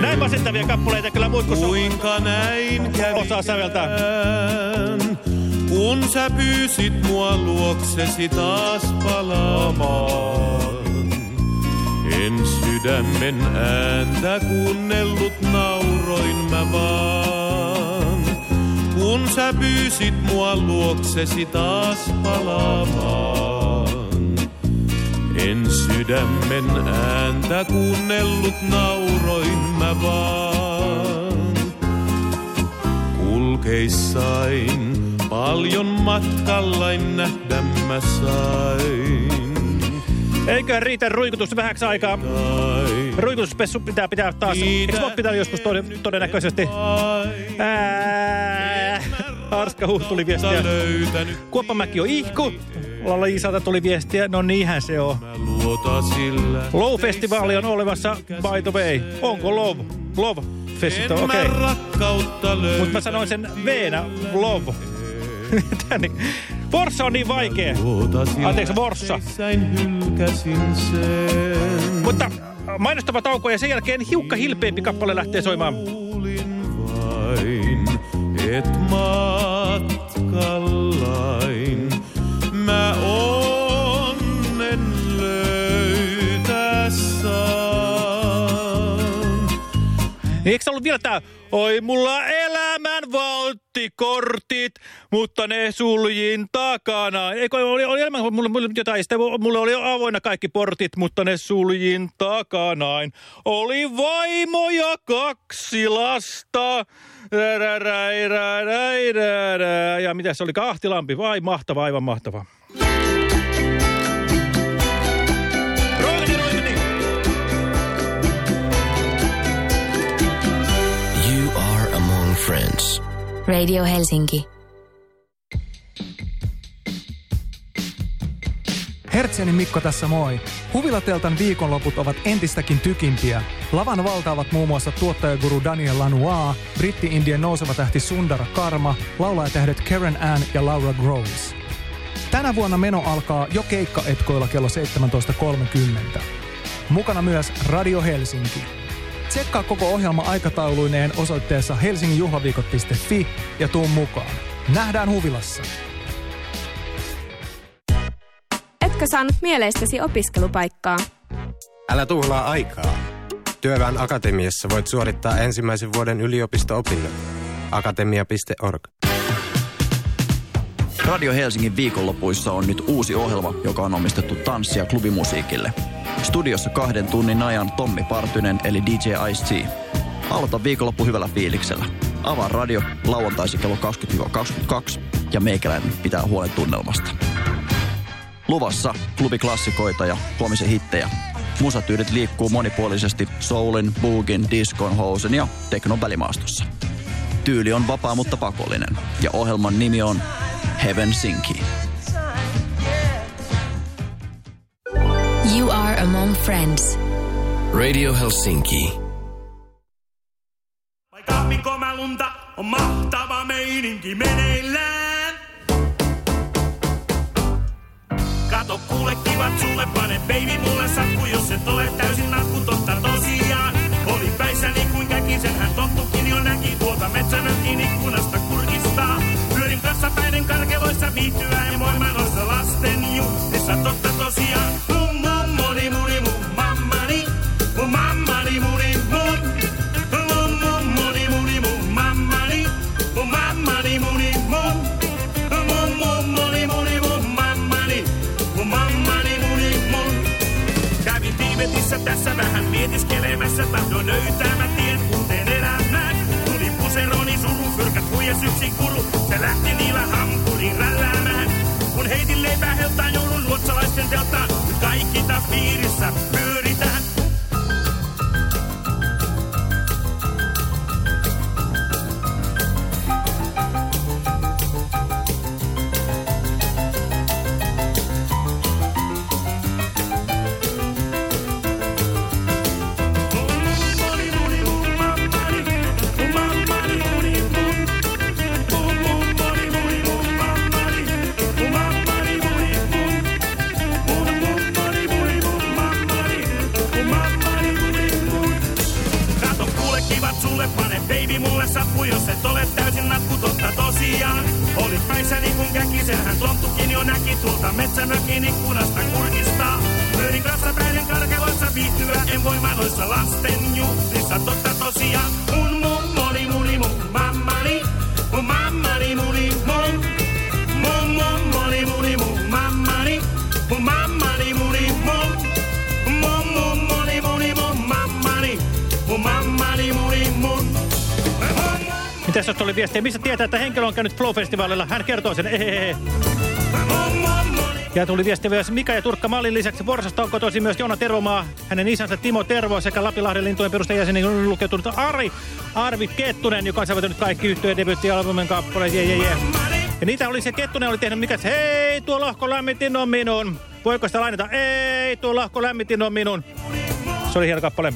Näin masentavia kappaleita kyllä muut, kun Kuinka näin kävi osaa säveltää. Kun sä pyysit mua luoksesi taas palaamaan. En sydämen ääntä kuunnellut, nauroin mä vaan. Kun sä pyysit mua luoksesi taas palaamaan. En sydämen ääntä kuunnellut, nauroin mä vaan. Kulkeissain paljon matkallain nähdä mä sain. Eikö riitä ruikutus vähäksi aikaa? Ruikutuspessu pitää pitää taas. Eikö pitää joskus toden, todennäköisesti? Ää, Arska huh tuli viestiä. Kuoppamäki on ihku. Lalla Iisalta tuli viestiä. No niinhän se on. Low-festivaali on olevassa by the way. Onko Love? Love Festival, okei. Okay. Mutta mä sanoin sen V-nä, Love. Tänne. Forssa on niin vaikea. Anteeksi, Vorssa. Mutta mainostava tauko ja sen jälkeen hiukka hilpeämpi kappale lähtee soimaan. Vain, et matkallain mä onnen löytää saan. Eikö se ollut vielä tää? Oi mulla elämän valttikortit, mutta ne suljin takana. Eikö oli, oli elämän, mulla, mulla jotain, sitten mulla oli avoinna kaikki portit, mutta ne suljin takanain. Oli vaimo ja kaksi lasta. Ja mitä se oli, kahtilampi? Vai mahtava, aivan mahtava. Radio Helsinki. Hertsianin Mikko tässä moi. Huvilateltan viikonloput ovat entistäkin tykimpiä. Lavan valtaavat muun muassa tuottajaguru Daniel Lanois, britti-indien nouseva tähti Sundara Karma, laulajatähdet Karen Ann ja Laura Groves. Tänä vuonna meno alkaa jo keikkaetkoilla kello 17.30. Mukana myös Radio Helsinki. Tsekkaa koko ohjelma aikatauluineen osoitteessa helsinginjuhlaviikot.fi ja tuu mukaan. Nähdään huvilassa. Etkö saanut mieleistäsi opiskelupaikkaa? Älä tuhlaa aikaa. Työväen Akatemiassa voit suorittaa ensimmäisen vuoden yliopisto-opinnot. Akatemia.org. Radio Helsingin viikonlopuissa on nyt uusi ohjelma, joka on omistettu tanssi- ja klubimusiikille. Studiossa kahden tunnin ajan Tommi Partynen eli DJ Ice-T. Aloita viikonloppu hyvällä fiiliksellä. Avaa radio lauantaisi kello 20-22 ja meikäläinen pitää huolen tunnelmasta. Luvassa klubiklassikoita ja huomisen hittejä. Musatyylit liikkuu monipuolisesti soulin, boogin, diskon, housen ja teknon välimaastossa. Tyyli on vapaa, mutta pakollinen. Ja ohjelman nimi on Heaven Sinki. Among friends. Radio Helsinki. Kappikoma lunta on mahtava meininki meneillään. Kato kuule kivat sulle, pane baby mulle sakku, jos et ole täysin nakku totta tosiaan. Oli päissäni kuin käkisen, hän tottukin jo näki tuolta metsänökin ikkunasta kurkistaa. Pyörin kassapäiden karkeloissa viihtyä ja moimanoissa lasten juhlissa totta tosiaan. Tässä vähän mietiskelemässä, tahdon löytää mä tien uuteen elämään. Tuli puseroni surun, fyrkät huijas yksin kuru, se lähti niillä hampurin rälläämään. Kun heitin leipää heltaan joulun luotsalaisten teltaan, nyt kaikki taas piirissä pyöritään. Jos tuli viestiä? Missä tietää, että henkilö on käynyt Flow-festivaalilla? Hän kertoo sen. Ehehehe. Ja tuli viesti myös Mika ja Turkka Mallin lisäksi Forsasta on kotoisin myös Joona Tervomaa, hänen isänsä Timo Tervo sekä Lapilahden lintujen perustajäseni on lukeutunut Ari Arvi Kettunen, joka on säveltänyt kaikki yhtyeen debyttialbumin kappaleet. Je, je, je. Ja niitä oli se Kettunen oli tehnyt, mikä hei tuo lohko lämmitin on minun. Voiko sitä lainata? Ei, tuo lohko lämmitin on minun. Se oli hieno kappale.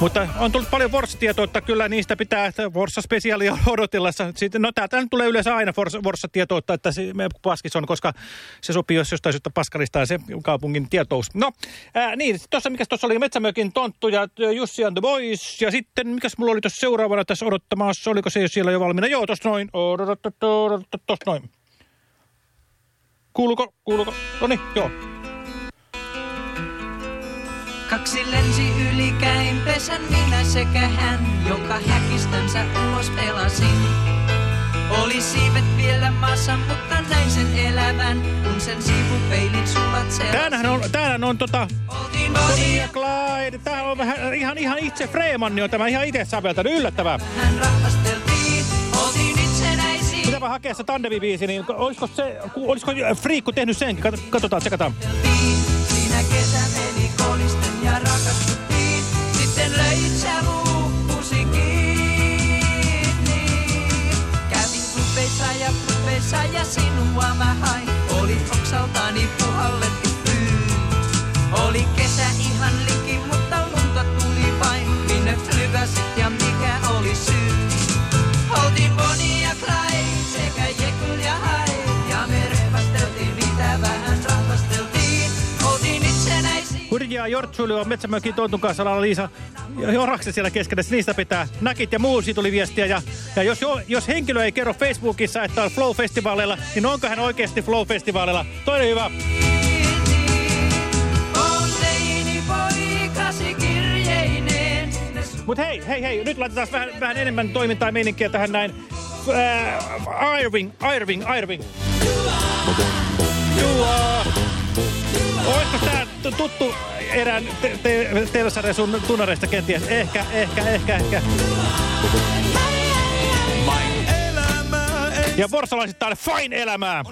Mutta on tullut paljon Forssa-tietoa, että kyllä niistä pitää Forssa-spesiaalia odotellessa. Sitten, no täältä nyt tulee yleensä aina Forssa-tietoa, että se me paskis on, koska se sopii jos jostain syystä paskalistaa se kaupungin tietous. No, ää, niin, tuossa mikäs tuossa oli Metsämökin tonttu ja Jussi and the Boys. Ja sitten, mikäs mulla oli tuossa seuraavana tässä odottamassa, oliko se siellä jo valmiina? Joo, tuossa noin, tuossa noin. Kuuluuko, kuuluuko? No niin, joo. Kaksi lensi yli käin pesän minä sekä hän, jonka häkistänsä ulos pelasin. Oli siivet vielä maassa, mutta näin sen elävän, kun sen sivupeilin sulat selasin. Tämähän on, tämähän on tota... Bonnie ja Clyde. Tää on vähän ihan, ihan itse Freemanni on tämä ihan itse säveltänyt. Yllättävää. Hän rakasteltiin, oltiin itsenäisiä. Pitääpä hakea se tandemibiisi, niin olisiko, se, olisiko Friikku tehnyt senkin? Kat- Katsotaan, tsekataan. Siinä Hurjaa Jortsuilua Metsämökin Tontun kanssa Lala Liisa. Jorakse siellä keskenessä, niistä pitää. Nakit ja muusi tuli viestiä. Ja, ja jos, jo, jos henkilö ei kerro Facebookissa, että on Flow-festivaaleilla, niin onko hän oikeasti Flow-festivaaleilla? Toinen hyvä. On. Mut hei, hei, hei, nyt laitetaan vähän, vähän enemmän toimintaa ja meininkiä tähän näin. Äh, Irving, Irving, Irving. Olisiko tää tuttu erään te- te- sun tunnareista kenties? Ehkä, ehkä, ehkä, ehkä. Ja vorsalaisittain Fine elämää.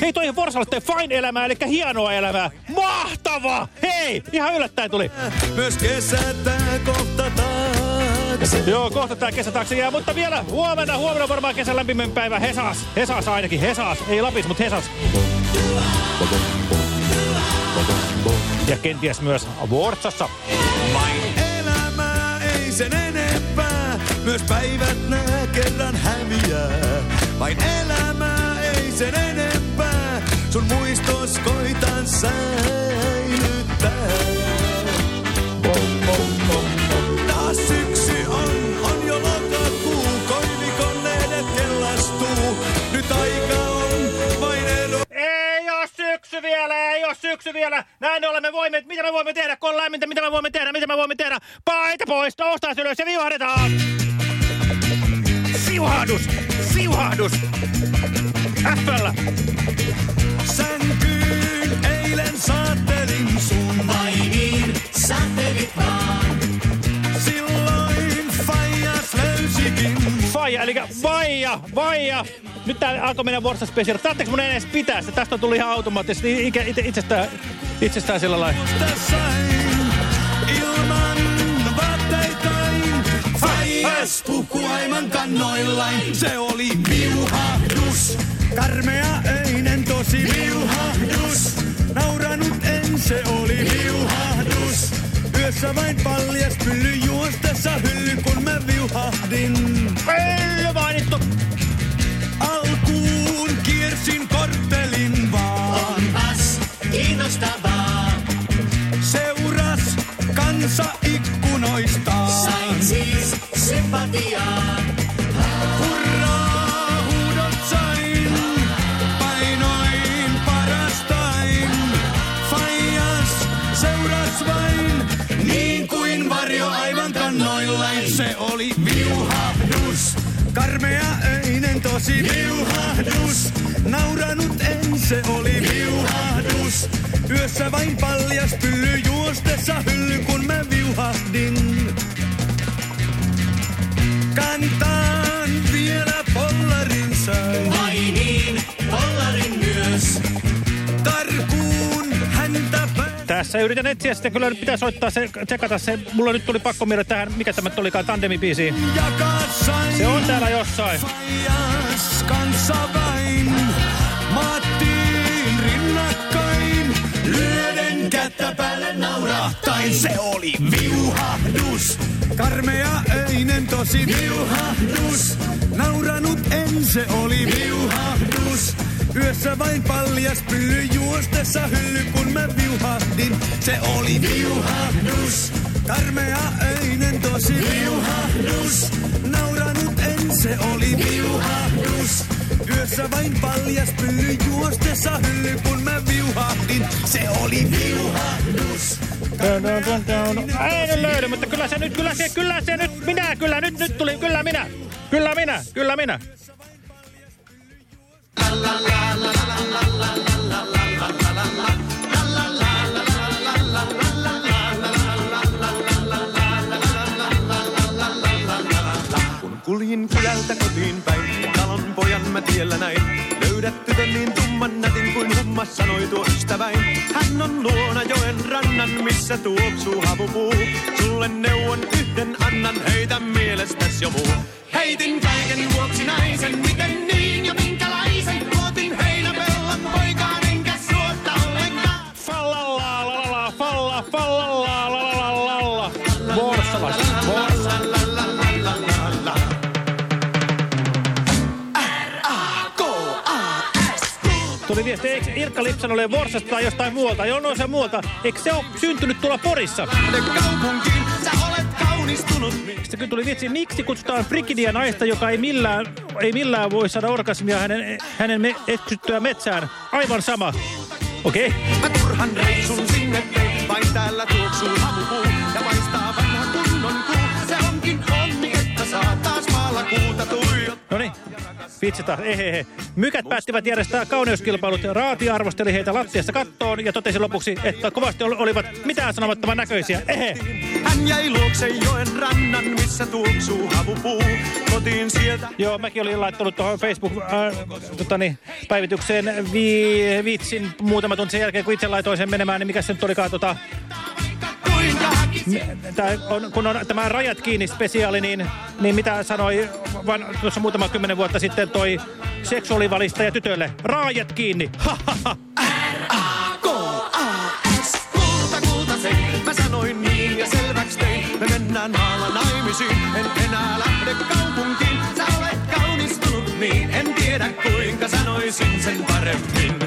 Hei, toi vorsalaisittain Fine elämää, eli hienoa elämää. Mahtava! Hei, ihan yllättäen tuli. Myös kesätä kohta taakse. Joo, kohta tää kesä taakse jää, mutta vielä huomenna, huomenna varmaan kesän lämpimän päivä Hesas. Hesas ainakin, Hesas. Ei Lapis, mutta Hesas. Ja kenties myös Wortsassa. Vain elämää ei sen enempää, myös päivät nää kerran häviää. Vain elämää ei sen enempää, sun muistos koitan säilyttää. Taas syksy on, syksy vielä. Näin ollen me voimme, mitä me voimme tehdä, kun on lämmintä, mitä me voimme tehdä, mitä me voimme tehdä. Paita pois, noustaan ylös ja viuhahdetaan. Siuhahdus, siuhahdus. FL. Sänkyyn eilen saattelin sun. Vai niin, saattelit vaan. Silloin faijas löysikin. Faija, eli vaija, vaija. Nyt tää alkoi mennä Worsa Special. Tarvitseeko mun edes pitää sitä? Tästä tullut ihan automaattisesti ikä, itse, itsestään, itsestään sillä lailla. Puhku aivan kannoillain. Se oli viuhahdus. Karmea öinen tosi viuhahdus. Nauranut en se oli viuhahdus. Yössä vain paljas pylly juostessa hylly kun mä viuhahdin. Pylly mainittu. Kiersin korttelin vaan. Onpas kiinnostavaa. Seuras kansa ikkunoistaan. Sain siis sympatiaa. Hurraa, huudot sain, painoin parastain. Faijas seuras vain, niin kuin varjo aivan kannoillain. Se oli viuhahdus, karmea öinen tosi viuhahdus. Nauranut en, se oli viuhahdus. Yössä vain paljas pylly juostessa hylly, kun mä viuhahdin. Kantaan vielä pollarin sain. Ai niin, pollarin myös. Karkuun häntä Tässä yritän etsiä sitten, kyllä nyt pitää soittaa se, tsekata se. Mulla nyt tuli pakko mieleen tähän, mikä tämä olikaan, tandemibiisi. jakaa sain. Se on täällä jossain. Kanssa vain. Kättä päälle naurahtain. Se oli viuhahdus. Karmea öinen tosi viuhahdus. Nauranut en, se oli viuhahdus. Yössä vain paljas pylly juostessa hylly, kun mä viuhahdin. Se oli viuhahdus. Karmea öinen tosi viuhahdus. Nauranut en, se oli viuhahdus. Yössä vain paljas pylly juostessa hylly, kun mä viuhahdin. Se oli viuhahdus. Nyt löydy, mutta kyllä se nyt, kyllä se, kyllä se nyt, minä, kyllä nyt, nyt tuli, kyllä minä. Kyllä minä, kyllä minä. Kun kuljin kylältä kotiin päin, talon pojan mä tiellä näin. Löydät tytön niin tumman nätin kuin hummas sanoi tuo ystäväin. Hän on luona joen rannan, missä tuoksuu havupuu. Sulle neuvon yhden annan, heitä mielestäs jo muu. Heitin kaiken vuoksi naisen, miten Viesti, eikö Irkka Lipsan ole Vorsasta tai jostain muualta? Joo, no se muualta. Eikö se ole syntynyt tuolla Porissa? Sitten kyllä tuli viesti, miksi kutsutaan frigidia naista, joka ei millään, ei millään voi saada orgasmia hänen, hänen me, eksyttyä metsään. Aivan sama. Okei. Okay. Mä turhan reissun sinne vain täällä tuoksuu havupuu. Vitsi taas, ehehe. Mykät päättivät järjestää kauneuskilpailut. Raati arvosteli heitä lattiassa kattoon ja totesi lopuksi, että kovasti ol- olivat mitään sanomattoman näköisiä. Ehe. Hän jäi luokse joen rannan, missä tuoksuu havupuu. Kotiin sieltä Joo, mäkin olin laittanut tuohon Facebook-päivitykseen vi vitsin muutama tunti sen jälkeen, kun itse laitoin sen menemään, niin mikä se nyt olikaan tota... Tää on, kun on tämä Rajat kiinni spesiaali, niin, niin mitä sanoi van, tuossa muutama kymmenen vuotta sitten toi seksuaalivalistaja tytölle? Raajat kiinni! Ha, ha, ha. K-A-S, kulta kultasei. Mä sanoin niin ja selväks tein, me mennään maalla naimisiin. En enää lähde kaupunkiin, sä olet kaunistunut niin. En tiedä kuinka sanoisin sen paremmin.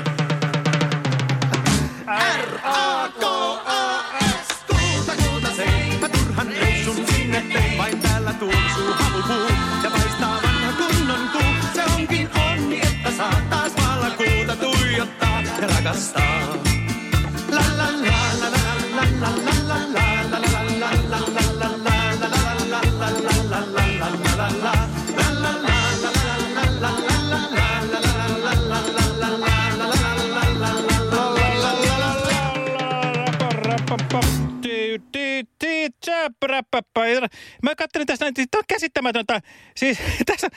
gastar. Mä katselin tässä näin, tämä on käsittämätöntä. Siis tässä,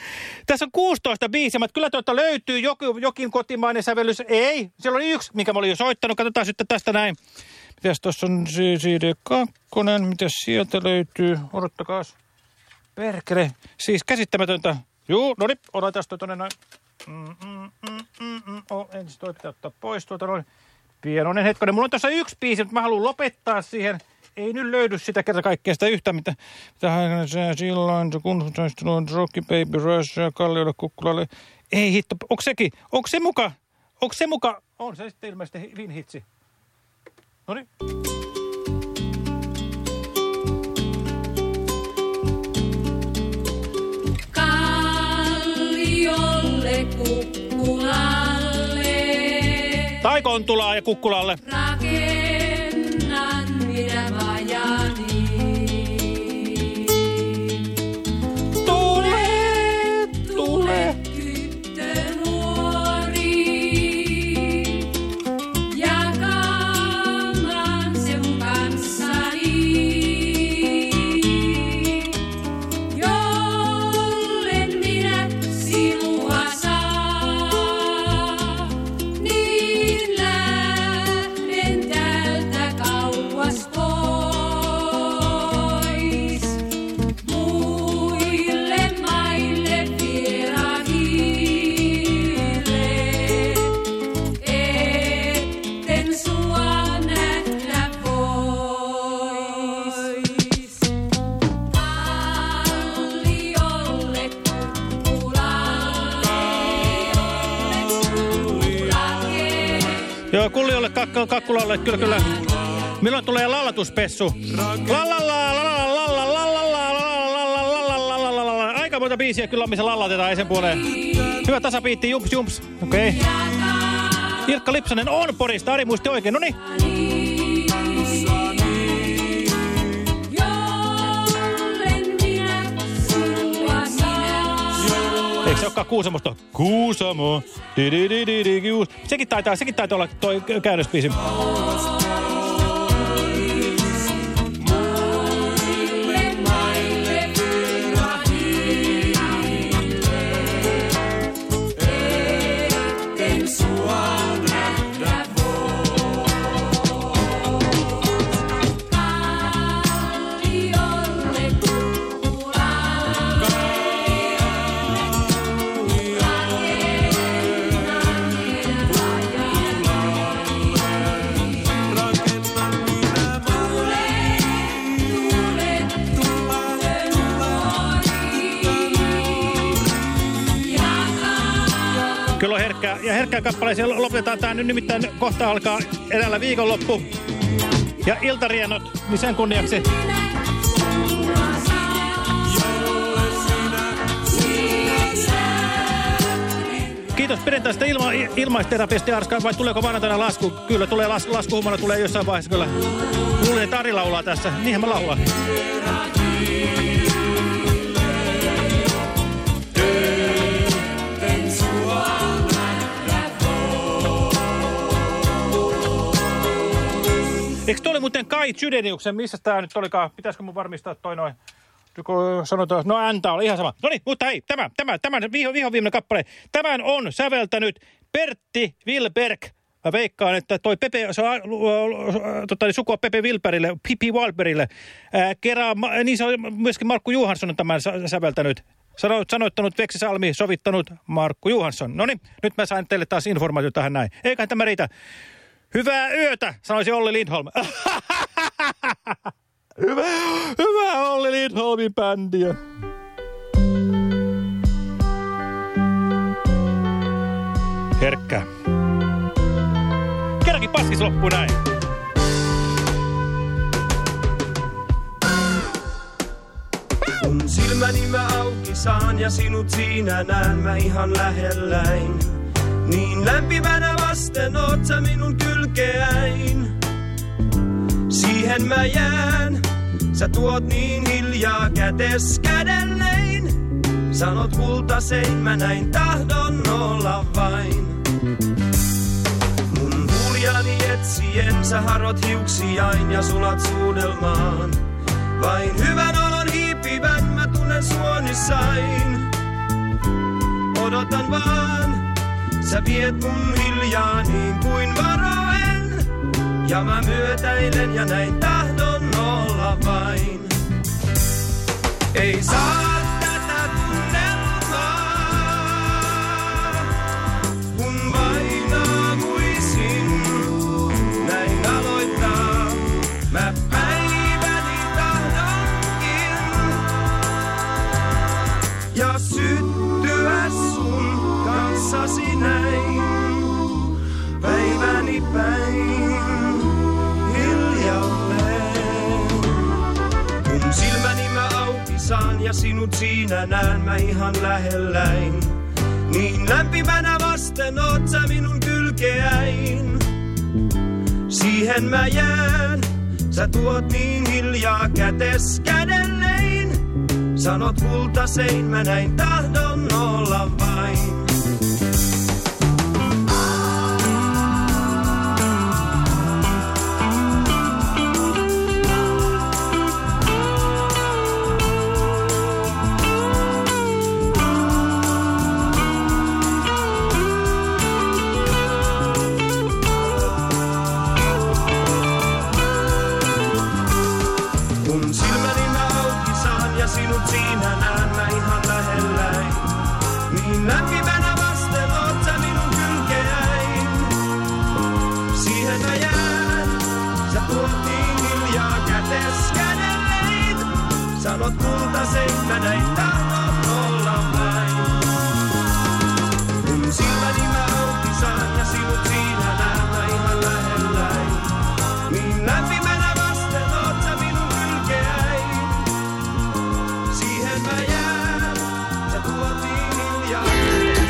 tässä on 16 biisiä, mutta kyllä tuolta löytyy joku, jokin kotimainen sävellys. Ei, siellä oli yksi, minkä mä olin jo soittanut. Katsotaan sitten tästä näin. Mitäs tuossa on CD2, mitäs sieltä löytyy? Odottakaas. Perkele, siis käsittämätöntä. Juu, no niin, odotas toi tonne noin. Mm, mm, mm, mm, mm. Oh, ensin toi pitää ottaa pois tuota noin. Pienoinen hetkonen. Mulla on tuossa yksi biisi, mutta mä haluan lopettaa siihen. Ei nyt löydy sitä kerta kaikkea sitä yhtä, mitä, mitä se silloin, se kun Rocky Baby Rush ja Kalliolle Kukkulalle. Ei hitto, onko sekin, onko se muka, onko se muka, on se sitten ilmeisesti hyvin hitsi. Kontulaa ja Kukkulalle. Rakennan minä Joo, Kulliolle, kakka, Kakkulalle, kyllä, kyllä. Milloin tulee lallatuspessu? Aika monta biisiä kyllä, missä lallatetaan ei sen puoleen. Hyvä tasapiitti, jumps, jumps. Okei. Okay. Ilkka Lipsanen on Porista, Ari muisti oikein. Noniin. Olekaan Kuusamosta? Kuusamo. Sekin taitaa, sekin taitaa olla toi käännösbiisi. Ja herkkää kappaleeseen lopetetaan tämä nyt nimittäin kohta alkaa edellä viikonloppu. Ja iltarienot, niin sen kunniaksi. Kiitos perjantaista ilma, ilmaisterapiasta Arska, vai tuleeko maanantaina lasku? Kyllä tulee las, lasku, huomenna tulee jossain vaiheessa kyllä. Luulin, että Ari laulaa tässä. Niinhän mä laulan. Chydeniuksen? Missä tää nyt olikaan? Pitäisikö mun varmistaa toi noin? Sanotaan, no Äntä oli ihan sama. No niin, mutta hei, tämä, tämä, tämän viho, viho viimeinen kappale. Tämän on säveltänyt Pertti Wilberg. Mä veikkaan, että toi Pepe, se on tota, niin sukua Pepe Wilberille, Pippi Walberille. Äh, kerran, ma- niin se on myöskin Markku Juhansson on tämän sä- säveltänyt. Sano, sanoittanut Veksi Salmi, sovittanut Markku Juhansson. No niin, nyt mä sain teille taas informaatiota tähän näin. Eiköhän tämä riitä. Hyvää yötä, sanoisi Olli Lindholm. Hyvä, hyvä Olli Lindholmin bändiä. Herkkä. Kerrankin paskis loppuu näin. Kun silmäni mä auki saan ja sinut siinä näen mä ihan lähelläin. Niin lämpimänä vasten oot sä minun kylkeäin. Siihen mä jään, sä tuot niin hiljaa kätes kädellein. Sanot kultasein mä näin tahdon olla vain. Mun huljani etsien sä harot hiuksiain ja sulat suudelmaan. Vain hyvän olon hiipivän mä tunnen suonissain. Odotan vaan, sä viet mun hiljaa niin kuin varoen. Ja mä myötäilen ja näin tahdon olla vain. Ei saa mä ihan lähelläin. Niin lämpimänä vasten oot sä minun kylkeäin. Siihen mä jään, sä tuot niin hiljaa kätes kädellein. Sanot kultasein, mä näin tahdon olla vain.